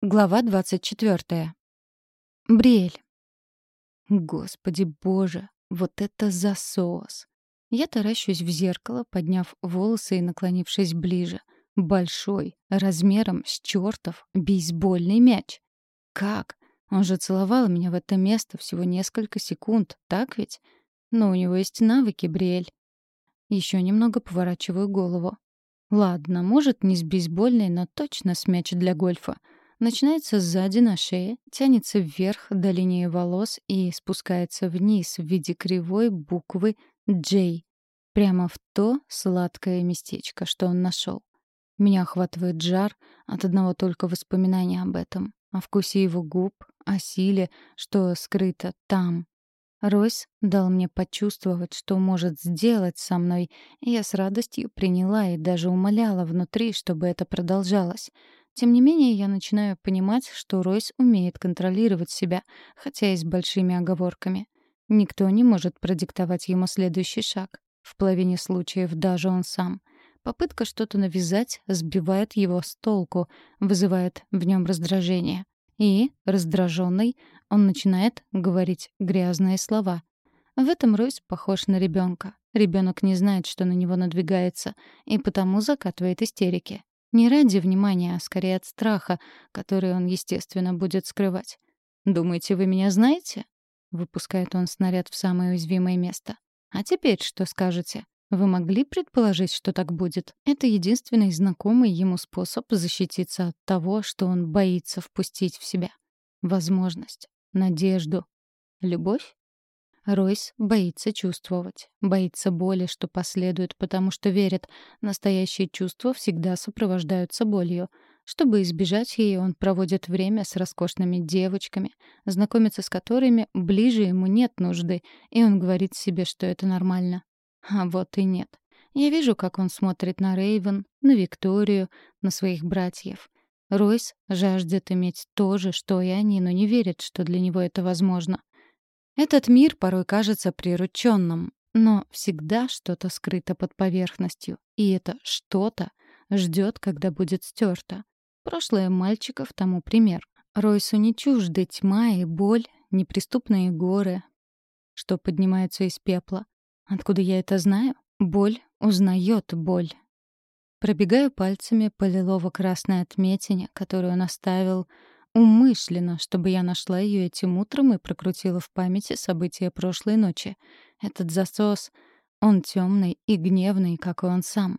Глава 24. Бриэль. Господи боже, вот это засос. Я таращусь в зеркало, подняв волосы и наклонившись ближе. Большой, размером с чертов бейсбольный мяч. Как? Он же целовал меня в это место всего несколько секунд, так ведь? Но у него есть навыки, Бриэль. Еще немного поворачиваю голову. Ладно, может, не с бейсбольной, но точно с мяч для гольфа — начинается сзади на шее, тянется вверх до линии волос и спускается вниз в виде кривой буквы «J», прямо в то сладкое местечко, что он нашел. Меня охватывает жар от одного только воспоминания об этом, о вкусе его губ, о силе, что скрыто там. Ройс дал мне почувствовать, что может сделать со мной, и я с радостью приняла и даже умоляла внутри, чтобы это продолжалось — тем не менее, я начинаю понимать, что Ройс умеет контролировать себя, хотя и с большими оговорками. Никто не может продиктовать ему следующий шаг. В половине случаев даже он сам. Попытка что-то навязать сбивает его с толку, вызывает в нем раздражение. И, раздраженный, он начинает говорить грязные слова. В этом Ройс похож на ребенка. Ребенок не знает, что на него надвигается, и потому закатывает истерики. Не ради внимания, а скорее от страха, который он, естественно, будет скрывать. «Думаете, вы меня знаете?» Выпускает он снаряд в самое уязвимое место. «А теперь что скажете? Вы могли предположить, что так будет? Это единственный знакомый ему способ защититься от того, что он боится впустить в себя. Возможность, надежду, любовь? Ройс боится чувствовать, боится боли, что последует, потому что верит, настоящие чувства всегда сопровождаются болью. Чтобы избежать ее, он проводит время с роскошными девочками, знакомиться с которыми ближе ему нет нужды, и он говорит себе, что это нормально. А вот и нет. Я вижу, как он смотрит на Рейвен, на Викторию, на своих братьев. Ройс жаждет иметь то же, что и они, но не верит, что для него это возможно. Этот мир порой кажется прирученным, но всегда что-то скрыто под поверхностью, и это что-то ждет, когда будет стерто. Прошлое мальчиков тому пример. Ройсу не чужды тьма и боль, неприступные горы, что поднимаются из пепла. Откуда я это знаю? Боль узнает боль. Пробегаю пальцами по лилово-красной отметине, которую он оставил Умышленно, чтобы я нашла ее этим утром и прокрутила в памяти события прошлой ночи. Этот засос, он темный и гневный, как и он сам.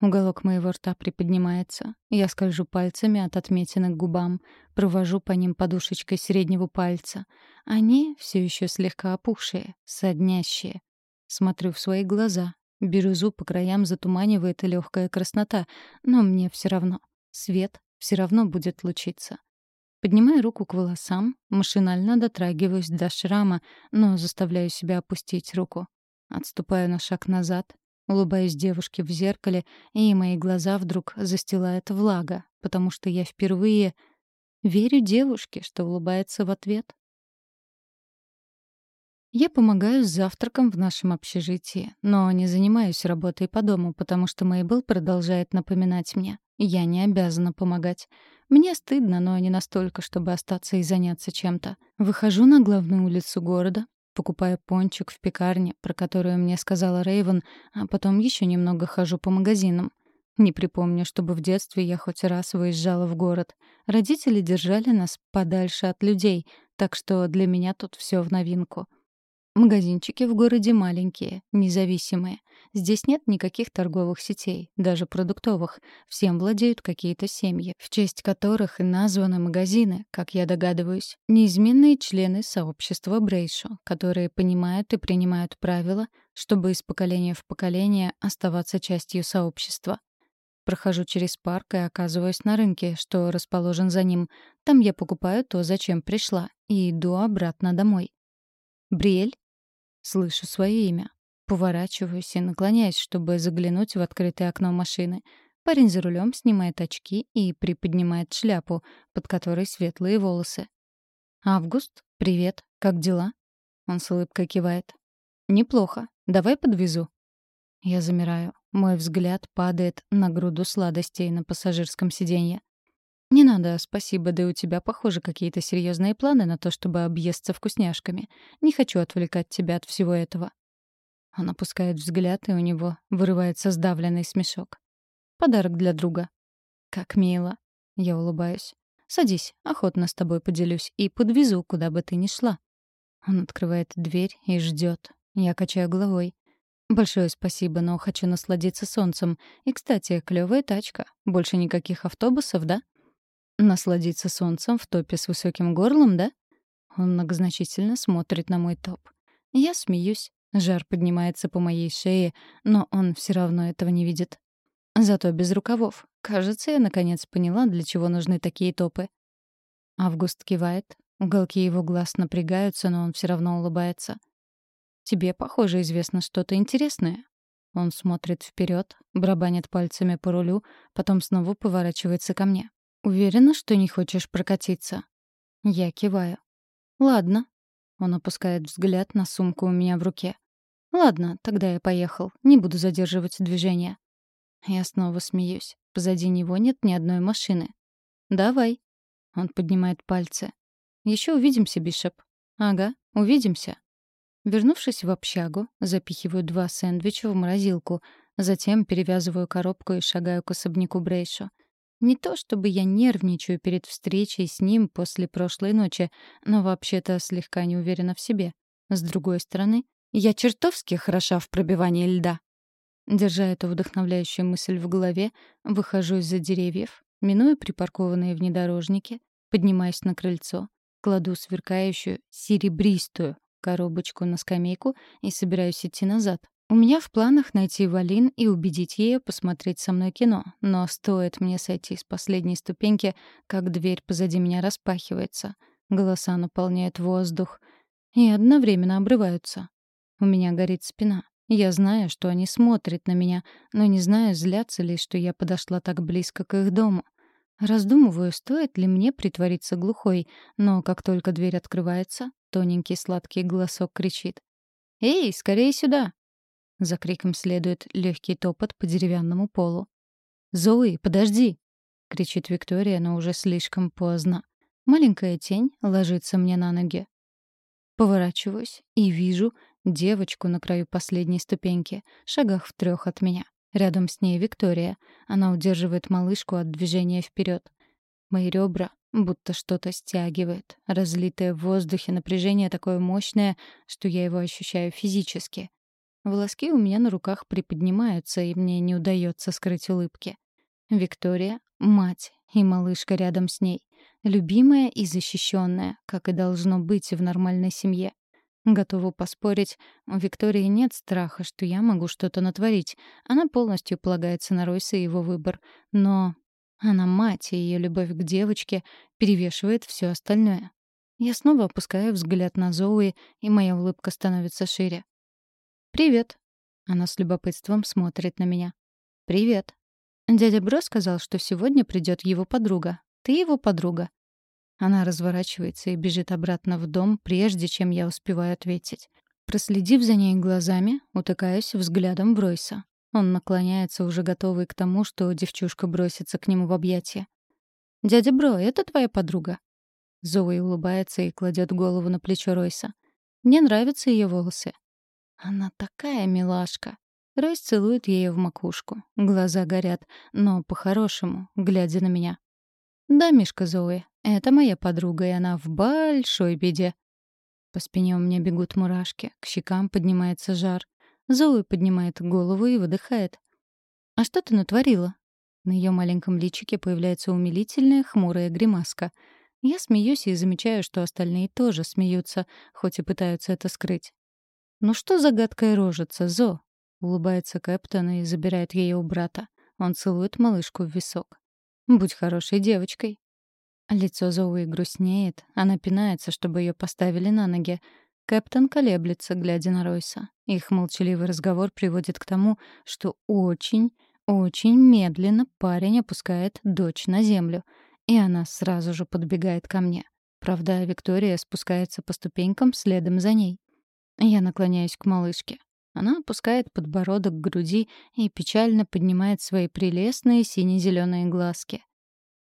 Уголок моего рта приподнимается. Я скольжу пальцами от отметины к губам, провожу по ним подушечкой среднего пальца. Они все еще слегка опухшие, соднящие. Смотрю в свои глаза. Бирюзу по краям затуманивает легкая краснота, но мне все равно. Свет все равно будет лучиться. Поднимаю руку к волосам, машинально дотрагиваюсь до шрама, но заставляю себя опустить руку. Отступаю на шаг назад, улыбаюсь девушке в зеркале, и мои глаза вдруг застилает влага, потому что я впервые верю девушке, что улыбается в ответ. Я помогаю с завтраком в нашем общежитии, но не занимаюсь работой по дому, потому что Мейбл продолжает напоминать мне. Я не обязана помогать. Мне стыдно, но не настолько, чтобы остаться и заняться чем-то. Выхожу на главную улицу города, покупаю пончик в пекарне, про которую мне сказала Рейвен, а потом еще немного хожу по магазинам. Не припомню, чтобы в детстве я хоть раз выезжала в город. Родители держали нас подальше от людей, так что для меня тут все в новинку. Магазинчики в городе маленькие, независимые. Здесь нет никаких торговых сетей, даже продуктовых. Всем владеют какие-то семьи, в честь которых и названы магазины, как я догадываюсь. Неизменные члены сообщества Брейшо, которые понимают и принимают правила, чтобы из поколения в поколение оставаться частью сообщества. Прохожу через парк и оказываюсь на рынке, что расположен за ним. Там я покупаю то, зачем пришла, и иду обратно домой. Бриэль Слышу свое имя. Поворачиваюсь и наклоняюсь, чтобы заглянуть в открытое окно машины. Парень за рулем снимает очки и приподнимает шляпу, под которой светлые волосы. «Август, привет. Как дела?» Он с улыбкой кивает. «Неплохо. Давай подвезу». Я замираю. Мой взгляд падает на груду сладостей на пассажирском сиденье. «Не надо, спасибо, да и у тебя, похоже, какие-то серьезные планы на то, чтобы объесться вкусняшками. Не хочу отвлекать тебя от всего этого». Он опускает взгляд, и у него вырывается сдавленный смешок. «Подарок для друга». «Как мило». Я улыбаюсь. «Садись, охотно с тобой поделюсь и подвезу, куда бы ты ни шла». Он открывает дверь и ждет. Я качаю головой. «Большое спасибо, но хочу насладиться солнцем. И, кстати, клевая тачка. Больше никаких автобусов, да?» Насладиться солнцем в топе с высоким горлом, да? Он многозначительно смотрит на мой топ. Я смеюсь. Жар поднимается по моей шее, но он все равно этого не видит. Зато без рукавов. Кажется, я наконец поняла, для чего нужны такие топы. Август кивает. Уголки его глаз напрягаются, но он все равно улыбается. «Тебе, похоже, известно что-то интересное». Он смотрит вперед, барабанит пальцами по рулю, потом снова поворачивается ко мне. «Уверена, что не хочешь прокатиться?» Я киваю. «Ладно». Он опускает взгляд на сумку у меня в руке. «Ладно, тогда я поехал. Не буду задерживать движение». Я снова смеюсь. Позади него нет ни одной машины. «Давай». Он поднимает пальцы. Еще увидимся, Бишоп». «Ага, увидимся». Вернувшись в общагу, запихиваю два сэндвича в морозилку, затем перевязываю коробку и шагаю к особняку Брейшо. Не то чтобы я нервничаю перед встречей с ним после прошлой ночи, но вообще-то слегка не уверена в себе. С другой стороны, я чертовски хороша в пробивании льда. Держа эту вдохновляющую мысль в голове, выхожу из-за деревьев, минуя припаркованные внедорожники, поднимаюсь на крыльцо, кладу сверкающую, серебристую коробочку на скамейку и собираюсь идти назад, у меня в планах найти Валин и убедить ее посмотреть со мной кино, но стоит мне сойти с последней ступеньки, как дверь позади меня распахивается. Голоса наполняют воздух и одновременно обрываются. У меня горит спина. Я знаю, что они смотрят на меня, но не знаю, злятся ли, что я подошла так близко к их дому. Раздумываю, стоит ли мне притвориться глухой, но как только дверь открывается, тоненький сладкий голосок кричит. «Эй, скорее сюда!» За криком следует легкий топот по деревянному полу. «Зои, подожди!» — кричит Виктория, но уже слишком поздно. Маленькая тень ложится мне на ноги. Поворачиваюсь и вижу девочку на краю последней ступеньки, шагах в трех от меня. Рядом с ней Виктория. Она удерживает малышку от движения вперед. Мои ребра будто что-то стягивает. Разлитое в воздухе напряжение такое мощное, что я его ощущаю физически. Волоски у меня на руках приподнимаются, и мне не удается скрыть улыбки. Виктория — мать, и малышка рядом с ней. Любимая и защищенная, как и должно быть в нормальной семье. Готова поспорить, у Виктории нет страха, что я могу что-то натворить. Она полностью полагается на Ройса и его выбор. Но она мать, и ее любовь к девочке перевешивает все остальное. Я снова опускаю взгляд на Зоуи, и моя улыбка становится шире. «Привет». Она с любопытством смотрит на меня. «Привет». Дядя Бро сказал, что сегодня придет его подруга. Ты его подруга. Она разворачивается и бежит обратно в дом, прежде чем я успеваю ответить. Проследив за ней глазами, утыкаюсь взглядом в Ройса. Он наклоняется, уже готовый к тому, что девчушка бросится к нему в объятия. «Дядя Бро, это твоя подруга?» Зои улыбается и кладет голову на плечо Ройса. «Мне нравятся ее волосы. Она такая милашка. Ройс целует ее в макушку. Глаза горят, но по-хорошему, глядя на меня. «Да, Мишка Зои, это моя подруга, и она в большой беде». По спине у меня бегут мурашки, к щекам поднимается жар. Зои поднимает голову и выдыхает. «А что ты натворила?» На ее маленьком личике появляется умилительная хмурая гримаска. Я смеюсь и замечаю, что остальные тоже смеются, хоть и пытаются это скрыть. «Ну что за гадкая рожица, Зо?» — улыбается Кэптон и забирает ее у брата. Он целует малышку в висок. «Будь хорошей девочкой». Лицо Зоуи грустнеет, она пинается, чтобы ее поставили на ноги. Кэптон колеблется, глядя на Ройса. Их молчаливый разговор приводит к тому, что очень, очень медленно парень опускает дочь на землю, и она сразу же подбегает ко мне. Правда, Виктория спускается по ступенькам следом за ней. Я наклоняюсь к малышке. Она опускает подбородок к груди и печально поднимает свои прелестные сине-зеленые глазки.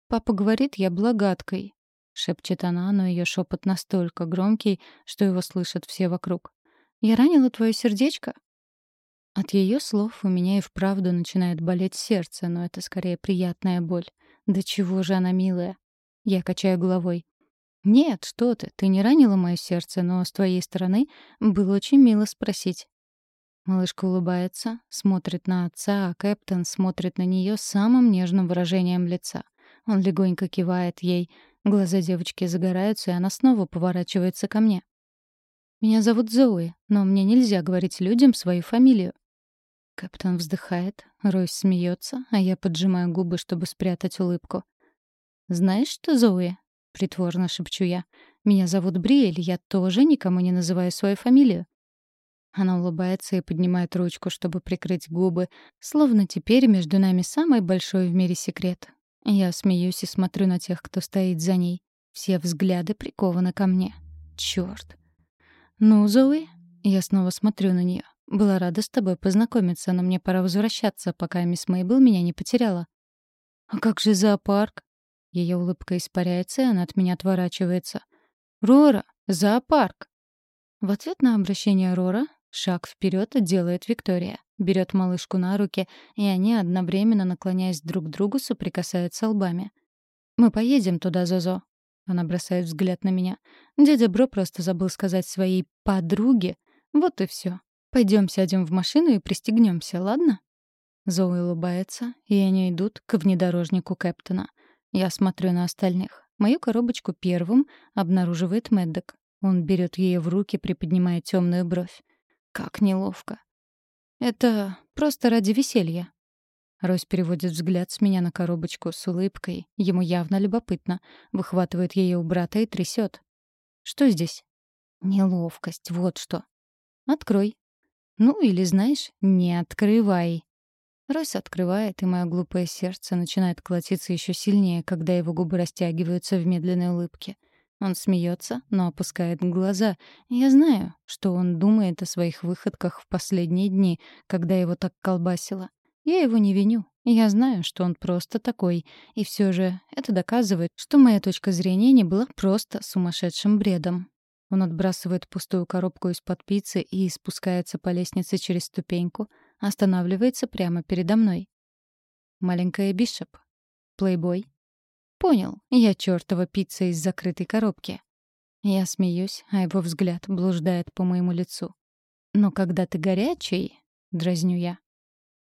Папа говорит, я была гадкой», — шепчет она, но ее шепот настолько громкий, что его слышат все вокруг. «Я ранила твое сердечко?» От ее слов у меня и вправду начинает болеть сердце, но это скорее приятная боль. Да чего же она милая? Я качаю головой. «Нет, что ты, ты не ранила мое сердце, но с твоей стороны было очень мило спросить». Малышка улыбается, смотрит на отца, а Кэптон смотрит на нее самым нежным выражением лица. Он легонько кивает ей, глаза девочки загораются, и она снова поворачивается ко мне. «Меня зовут Зои, но мне нельзя говорить людям свою фамилию». Кэптон вздыхает, Ройс смеется, а я поджимаю губы, чтобы спрятать улыбку. «Знаешь что, Зои?» — притворно шепчу я. «Меня зовут Бриэль, я тоже никому не называю свою фамилию». Она улыбается и поднимает ручку, чтобы прикрыть губы, словно теперь между нами самый большой в мире секрет. Я смеюсь и смотрю на тех, кто стоит за ней. Все взгляды прикованы ко мне. Чёрт. «Ну, Зои?» Я снова смотрю на неё. «Была рада с тобой познакомиться, но мне пора возвращаться, пока мисс Мейбл меня не потеряла». «А как же зоопарк?» Её улыбка испаряется, и она от меня отворачивается. «Рора, зоопарк!» В ответ на обращение Рора Шаг вперед делает Виктория. Берет малышку на руки, и они, одновременно наклоняясь друг к другу, соприкасаются лбами. «Мы поедем туда, Зозо». Она бросает взгляд на меня. Дядя Бро просто забыл сказать своей «подруге». Вот и все. Пойдем сядем в машину и пристегнемся, ладно? Зои улыбается, и они идут к внедорожнику Кэптона. Я смотрю на остальных. Мою коробочку первым обнаруживает Мэддок. Он берет ее в руки, приподнимая темную бровь. Как неловко. Это просто ради веселья. Ройс переводит взгляд с меня на коробочку с улыбкой. Ему явно любопытно. Выхватывает ее у брата и трясет. Что здесь? Неловкость, вот что. Открой. Ну или, знаешь, не открывай. Ройс открывает, и мое глупое сердце начинает колотиться еще сильнее, когда его губы растягиваются в медленной улыбке. Он смеется, но опускает глаза. Я знаю, что он думает о своих выходках в последние дни, когда его так колбасило. Я его не виню. Я знаю, что он просто такой. И все же это доказывает, что моя точка зрения не была просто сумасшедшим бредом. Он отбрасывает пустую коробку из-под пиццы и спускается по лестнице через ступеньку, останавливается прямо передо мной. Маленькая Бишоп. Плейбой. Понял, я чертова пицца из закрытой коробки. Я смеюсь, а его взгляд блуждает по моему лицу. Но когда ты горячий, дразню я.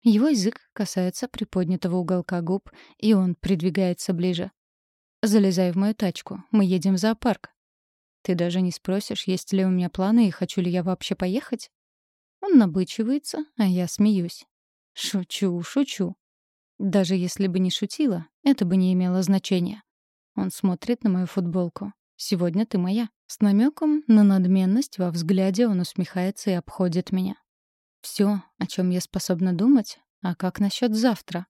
Его язык касается приподнятого уголка губ, и он придвигается ближе. Залезай в мою тачку, мы едем в зоопарк. Ты даже не спросишь, есть ли у меня планы и хочу ли я вообще поехать? Он набычивается, а я смеюсь. Шучу, шучу. Даже если бы не шутила, это бы не имело значения. Он смотрит на мою футболку. «Сегодня ты моя». С намеком на надменность во взгляде он усмехается и обходит меня. Все, о чем я способна думать, а как насчет завтра?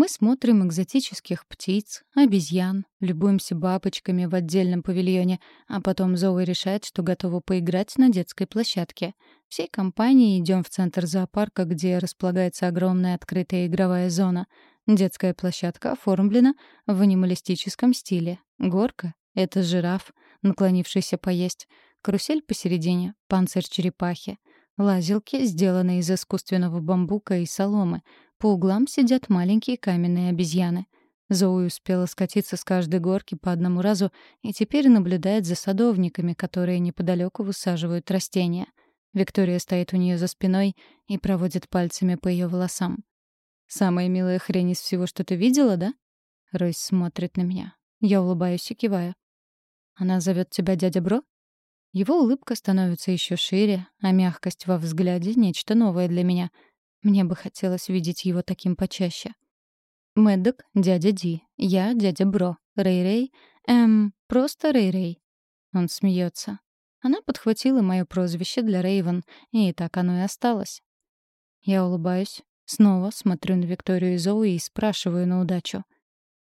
Мы смотрим экзотических птиц, обезьян, любуемся бабочками в отдельном павильоне, а потом Зоуи решает, что готова поиграть на детской площадке. Всей компанией идем в центр зоопарка, где располагается огромная открытая игровая зона. Детская площадка оформлена в анималистическом стиле. Горка — это жираф, наклонившийся поесть. Карусель посередине — панцирь черепахи. Лазилки сделаны из искусственного бамбука и соломы — по углам сидят маленькие каменные обезьяны. Зоуи успела скатиться с каждой горки по одному разу и теперь наблюдает за садовниками, которые неподалеку высаживают растения. Виктория стоит у нее за спиной и проводит пальцами по ее волосам. «Самая милая хрень из всего, что ты видела, да?» Ройс смотрит на меня. Я улыбаюсь и киваю. «Она зовет тебя дядя Бро?» Его улыбка становится еще шире, а мягкость во взгляде — нечто новое для меня — мне бы хотелось видеть его таким почаще. Мэддок — дядя Ди, я — дядя Бро, Рэй-Рэй, эм, просто Рэй-Рэй. Он смеется. Она подхватила мое прозвище для Рейвен, и так оно и осталось. Я улыбаюсь, снова смотрю на Викторию и Зоуи и спрашиваю на удачу.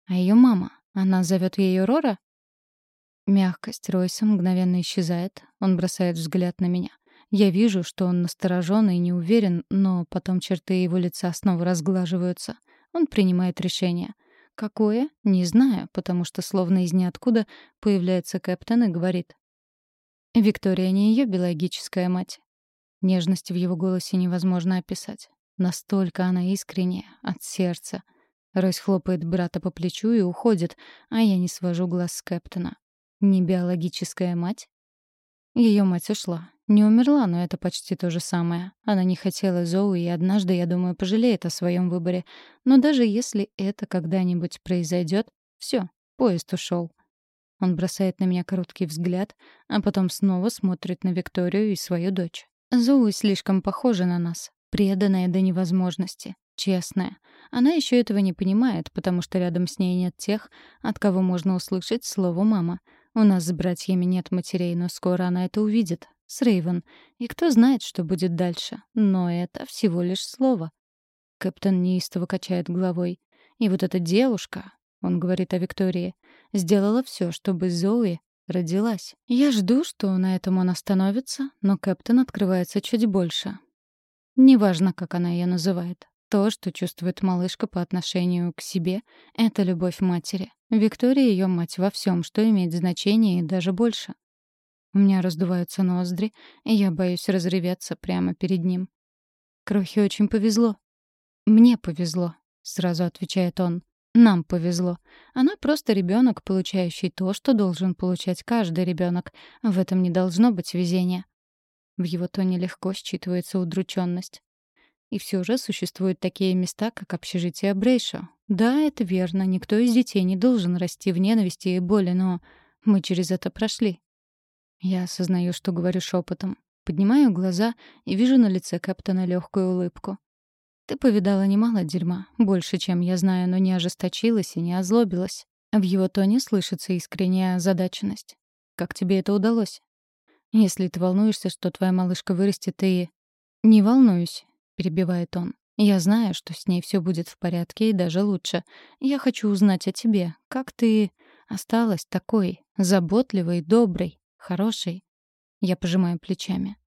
А ее мама, она зовет ее Рора? Мягкость Ройса мгновенно исчезает, он бросает взгляд на меня. Я вижу, что он насторожен и не уверен, но потом черты его лица снова разглаживаются. Он принимает решение. Какое? Не знаю, потому что словно из ниоткуда появляется Кэптон и говорит. Виктория не ее биологическая мать. Нежность в его голосе невозможно описать. Настолько она искренняя, от сердца. Ройс хлопает брата по плечу и уходит, а я не свожу глаз с Кэптона. Не биологическая мать? Ее мать ушла. Не умерла, но это почти то же самое. Она не хотела Зоу, и однажды, я думаю, пожалеет о своем выборе. Но даже если это когда-нибудь произойдет, все, поезд ушел. Он бросает на меня короткий взгляд, а потом снова смотрит на Викторию и свою дочь. Зоу слишком похожа на нас, преданная до невозможности, честная. Она еще этого не понимает, потому что рядом с ней нет тех, от кого можно услышать слово «мама». У нас с братьями нет матерей, но скоро она это увидит. С Рейвен. И кто знает, что будет дальше. Но это всего лишь слово. Кэптон неистово качает головой. И вот эта девушка, он говорит о Виктории, сделала все, чтобы Зои родилась. Я жду, что на этом он остановится, но Кэптон открывается чуть больше. Неважно, как она ее называет. То, что чувствует малышка по отношению к себе, — это любовь матери. Виктория — ее мать во всем, что имеет значение и даже больше. У меня раздуваются ноздри, и я боюсь разреветься прямо перед ним. Крохе очень повезло. «Мне повезло», — сразу отвечает он. «Нам повезло. Она просто ребенок, получающий то, что должен получать каждый ребенок. В этом не должно быть везения». В его тоне легко считывается удрученность. И все же существуют такие места, как общежитие Брейшо. Да, это верно, никто из детей не должен расти в ненависти и боли, но мы через это прошли. Я осознаю, что говорю шепотом. Поднимаю глаза и вижу на лице Кэптона легкую улыбку. Ты повидала немало дерьма, больше, чем я знаю, но не ожесточилась и не озлобилась. В его тоне слышится искренняя озадаченность. Как тебе это удалось? Если ты волнуешься, что твоя малышка вырастет и... Не волнуюсь перебивает он. Я знаю, что с ней все будет в порядке и даже лучше. Я хочу узнать о тебе. Как ты осталась такой заботливой, доброй, хорошей? Я пожимаю плечами.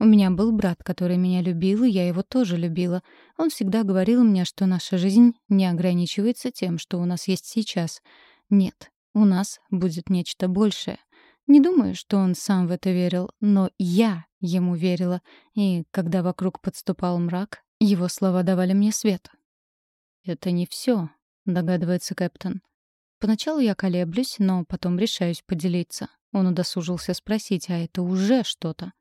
У меня был брат, который меня любил, и я его тоже любила. Он всегда говорил мне, что наша жизнь не ограничивается тем, что у нас есть сейчас. Нет, у нас будет нечто большее. Не думаю, что он сам в это верил, но я ему верила, и когда вокруг подступал мрак, его слова давали мне свет. «Это не все, догадывается Кэптон. Поначалу я колеблюсь, но потом решаюсь поделиться. Он удосужился спросить, а это уже что-то.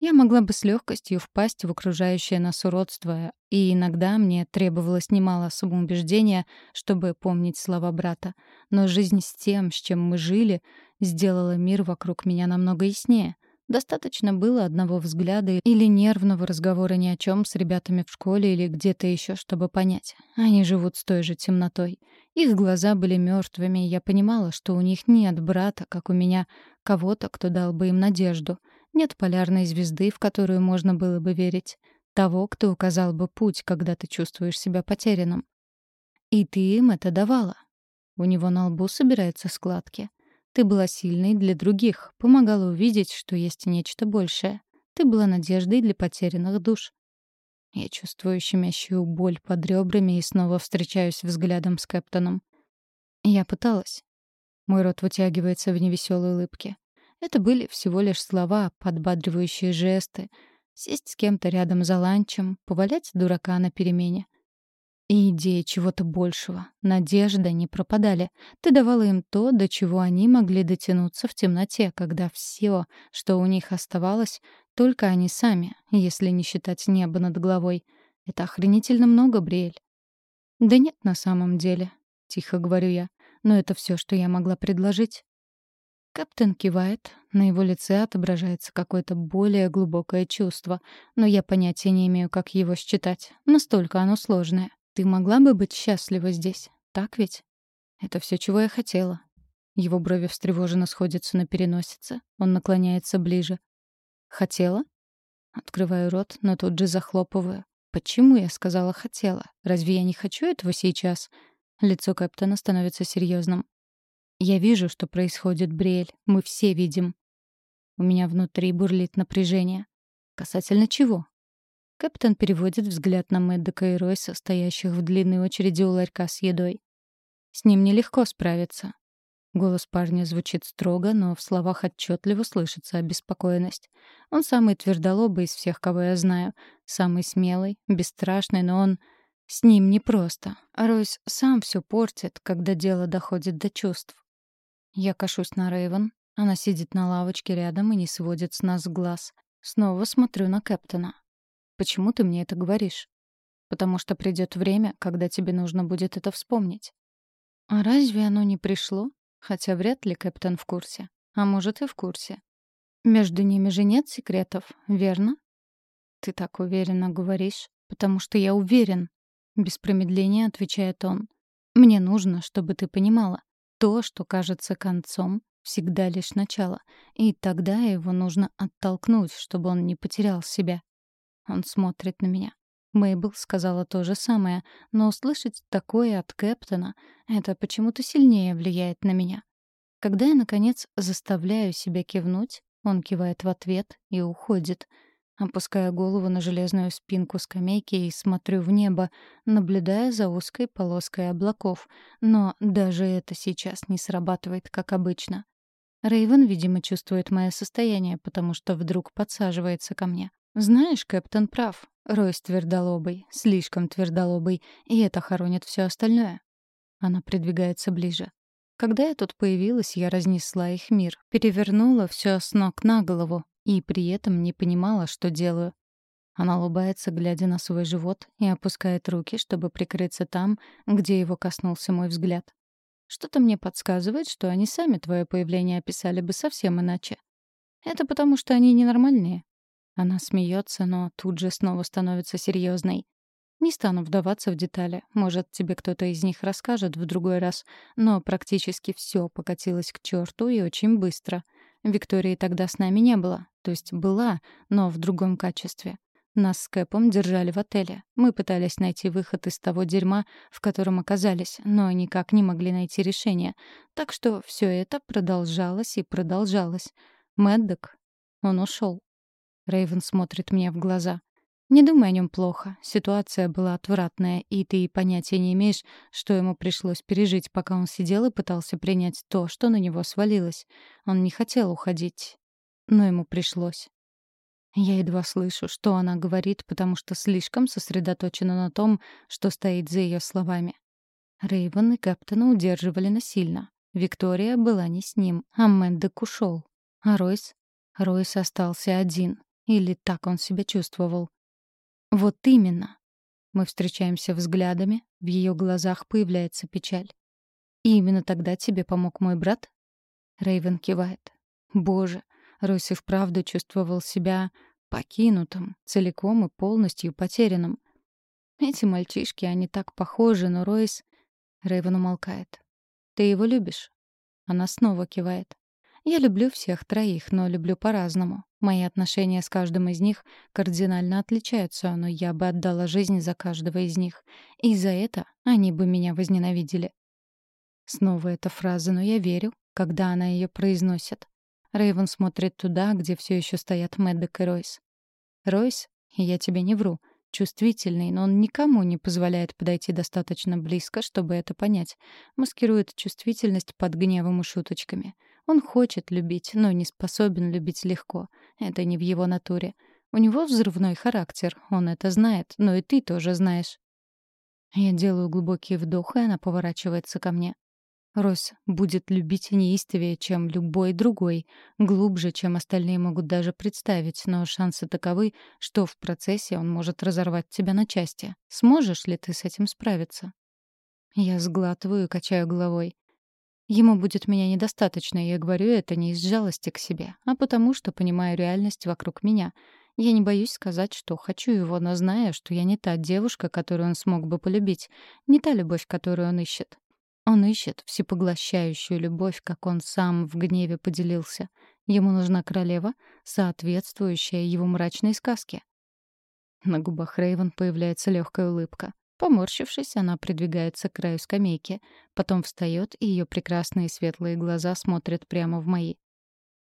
Я могла бы с легкостью впасть в окружающее нас уродство, и иногда мне требовалось немало самоубеждения, чтобы помнить слова брата. Но жизнь с тем, с чем мы жили, сделала мир вокруг меня намного яснее. Достаточно было одного взгляда или нервного разговора ни о чем с ребятами в школе или где-то еще, чтобы понять. Они живут с той же темнотой. Их глаза были мертвыми, и я понимала, что у них нет брата, как у меня, кого-то, кто дал бы им надежду. Нет полярной звезды, в которую можно было бы верить. Того, кто указал бы путь, когда ты чувствуешь себя потерянным. И ты им это давала. У него на лбу собираются складки. Ты была сильной для других, помогала увидеть, что есть нечто большее. Ты была надеждой для потерянных душ. Я чувствую щемящую боль под ребрами и снова встречаюсь взглядом с Кэптоном. Я пыталась. Мой рот вытягивается в невеселой улыбке. Это были всего лишь слова, подбадривающие жесты. Сесть с кем-то рядом за ланчем, повалять дурака на перемене. И идея чего-то большего, надежда не пропадали. Ты давала им то, до чего они могли дотянуться в темноте, когда все, что у них оставалось, только они сами, если не считать небо над головой. Это охренительно много, Бриэль. Да нет, на самом деле, тихо говорю я. Но это все, что я могла предложить. Капитан кивает, на его лице отображается какое-то более глубокое чувство, но я понятия не имею, как его считать. Настолько оно сложное. Ты могла бы быть счастлива здесь, так ведь? Это все, чего я хотела. Его брови встревоженно сходятся на переносице. Он наклоняется ближе. Хотела? Открываю рот, но тут же захлопываю. Почему я сказала «хотела»? Разве я не хочу этого сейчас? Лицо капитана становится серьезным. Я вижу, что происходит, Бриэль. Мы все видим. У меня внутри бурлит напряжение. Касательно чего? Капитан переводит взгляд на Мэддока и Ройса, стоящих в длинной очереди у ларька с едой. С ним нелегко справиться. Голос парня звучит строго, но в словах отчетливо слышится обеспокоенность. Он самый твердолобый из всех, кого я знаю. Самый смелый, бесстрашный, но он... С ним непросто. Ройс сам все портит, когда дело доходит до чувств. Я кашусь на Рейвен. Она сидит на лавочке рядом и не сводит с нас глаз. Снова смотрю на Кэптона. «Почему ты мне это говоришь?» «Потому что придет время, когда тебе нужно будет это вспомнить». «А разве оно не пришло?» Хотя вряд ли Кэптон в курсе. А может, и в курсе. Между ними же нет секретов, верно? Ты так уверенно говоришь, потому что я уверен. Без промедления отвечает он. Мне нужно, чтобы ты понимала. То, что кажется концом, всегда лишь начало. И тогда его нужно оттолкнуть, чтобы он не потерял себя. Он смотрит на меня. Мейбл сказала то же самое, но услышать такое от Кэптона — это почему-то сильнее влияет на меня. Когда я, наконец, заставляю себя кивнуть, он кивает в ответ и уходит. Опуская голову на железную спинку скамейки и смотрю в небо, наблюдая за узкой полоской облаков. Но даже это сейчас не срабатывает, как обычно. Рейвен, видимо, чувствует мое состояние, потому что вдруг подсаживается ко мне. «Знаешь, Кэптон прав. Ройс твердолобый, слишком твердолобый, и это хоронит все остальное». Она придвигается ближе. Когда я тут появилась, я разнесла их мир, перевернула все с ног на голову и при этом не понимала, что делаю. Она улыбается, глядя на свой живот, и опускает руки, чтобы прикрыться там, где его коснулся мой взгляд. Что-то мне подсказывает, что они сами твое появление описали бы совсем иначе. Это потому, что они ненормальные, она смеется, но тут же снова становится серьезной. Не стану вдаваться в детали. Может, тебе кто-то из них расскажет в другой раз. Но практически все покатилось к черту и очень быстро. Виктории тогда с нами не было. То есть была, но в другом качестве. Нас с Кэпом держали в отеле. Мы пытались найти выход из того дерьма, в котором оказались, но никак не могли найти решение. Так что все это продолжалось и продолжалось. Мэддок, он ушел. Рейвен смотрит мне в глаза. Не думай о нем плохо. Ситуация была отвратная, и ты понятия не имеешь, что ему пришлось пережить, пока он сидел и пытался принять то, что на него свалилось. Он не хотел уходить, но ему пришлось. Я едва слышу, что она говорит, потому что слишком сосредоточена на том, что стоит за ее словами. Рейвен и Кэптона удерживали насильно. Виктория была не с ним, а Мэндек ушел. А Ройс? Ройс остался один. Или так он себя чувствовал. Вот именно. Мы встречаемся взглядами, в ее глазах появляется печаль. И именно тогда тебе помог мой брат? Рейвен кивает. Боже, Ройс вправду чувствовал себя покинутым, целиком и полностью потерянным. Эти мальчишки, они так похожи, но Ройс... Рейвен умолкает. «Ты его любишь?» Она снова кивает. «Я люблю всех троих, но люблю по-разному. Мои отношения с каждым из них кардинально отличаются, но я бы отдала жизнь за каждого из них. И за это они бы меня возненавидели. Снова эта фраза, но я верю, когда она ее произносит. Рейвен смотрит туда, где все еще стоят Мэддок и Ройс. Ройс, я тебе не вру, чувствительный, но он никому не позволяет подойти достаточно близко, чтобы это понять. Маскирует чувствительность под гневом и шуточками. Он хочет любить, но не способен любить легко. Это не в его натуре. У него взрывной характер, он это знает, но и ты тоже знаешь. Я делаю глубокий вдох, и она поворачивается ко мне. Рось будет любить неистовее, чем любой другой, глубже, чем остальные могут даже представить, но шансы таковы, что в процессе он может разорвать тебя на части. Сможешь ли ты с этим справиться? Я сглатываю и качаю головой. Ему будет меня недостаточно, и я говорю это не из жалости к себе, а потому что понимаю реальность вокруг меня. Я не боюсь сказать, что хочу его, но знаю, что я не та девушка, которую он смог бы полюбить, не та любовь, которую он ищет. Он ищет всепоглощающую любовь, как он сам в гневе поделился. Ему нужна королева, соответствующая его мрачной сказке. На губах Рейвен появляется легкая улыбка. Поморщившись, она придвигается к краю скамейки, потом встает, и ее прекрасные светлые глаза смотрят прямо в мои.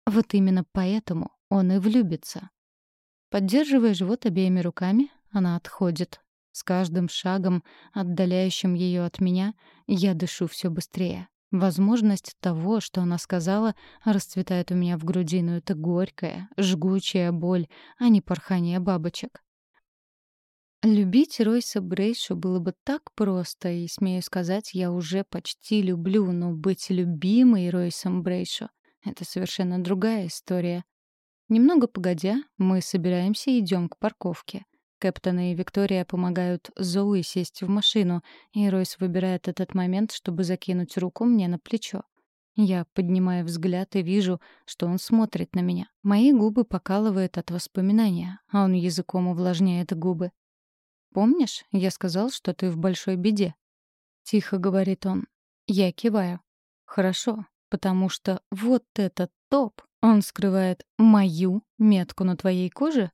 Вот именно поэтому он и влюбится. Поддерживая живот обеими руками, она отходит. С каждым шагом, отдаляющим ее от меня, я дышу все быстрее. Возможность того, что она сказала, расцветает у меня в груди, но это горькая, жгучая боль, а не порхание бабочек. Любить Ройса Брейшу было бы так просто, и, смею сказать, я уже почти люблю, но быть любимой Ройсом Брейшу — это совершенно другая история. Немного погодя, мы собираемся и идем к парковке. Кэптон и Виктория помогают Зоуи сесть в машину, и Ройс выбирает этот момент, чтобы закинуть руку мне на плечо. Я поднимаю взгляд и вижу, что он смотрит на меня. Мои губы покалывают от воспоминания, а он языком увлажняет губы. «Помнишь, я сказал, что ты в большой беде?» Тихо говорит он. Я киваю. «Хорошо, потому что вот этот топ, он скрывает мою метку на твоей коже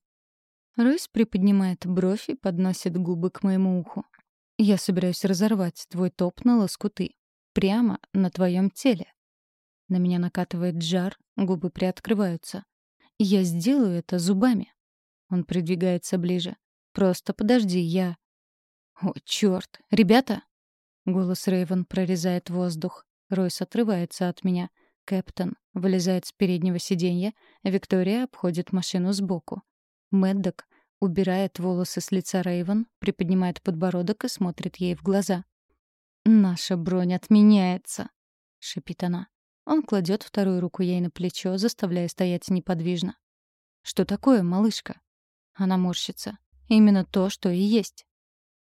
Ройс приподнимает бровь и подносит губы к моему уху. «Я собираюсь разорвать твой топ на лоскуты. Прямо на твоем теле». На меня накатывает жар, губы приоткрываются. «Я сделаю это зубами». Он придвигается ближе. «Просто подожди, я...» «О, чёрт! Ребята!» Голос Рэйвен прорезает воздух. Ройс отрывается от меня. Кэптон вылезает с переднего сиденья, Виктория обходит машину сбоку. Мэддок убирает волосы с лица Рейвен, приподнимает подбородок и смотрит ей в глаза. «Наша бронь отменяется», — шипит она. Он кладет вторую руку ей на плечо, заставляя стоять неподвижно. «Что такое, малышка?» Она морщится. «Именно то, что и есть».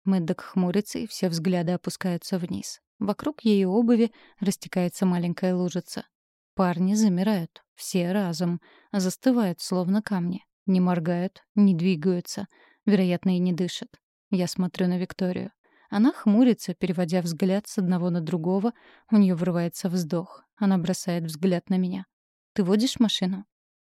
Мэддок хмурится, и все взгляды опускаются вниз. Вокруг ее обуви растекается маленькая лужица. Парни замирают, все разом, застывают, словно камни. Не моргают, не двигаются, вероятно, и не дышат. Я смотрю на Викторию. Она хмурится, переводя взгляд с одного на другого. У нее врывается вздох. Она бросает взгляд на меня. «Ты водишь машину?»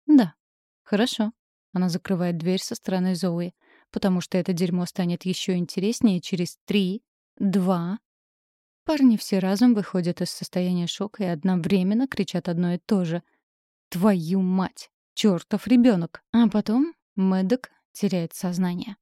«Да». «Хорошо». Она закрывает дверь со стороны Зои. «Потому что это дерьмо станет еще интереснее через три, два...» Парни все разом выходят из состояния шока и одновременно кричат одно и то же. «Твою мать!» чертов ребенок. А потом Мэддок теряет сознание.